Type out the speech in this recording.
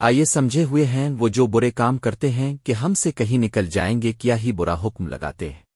آئیے سمجھے ہوئے ہیں وہ جو برے کام کرتے ہیں کہ ہم سے کہیں نکل جائیں گے، کیا ہی برا حکم لگاتے ہیں۔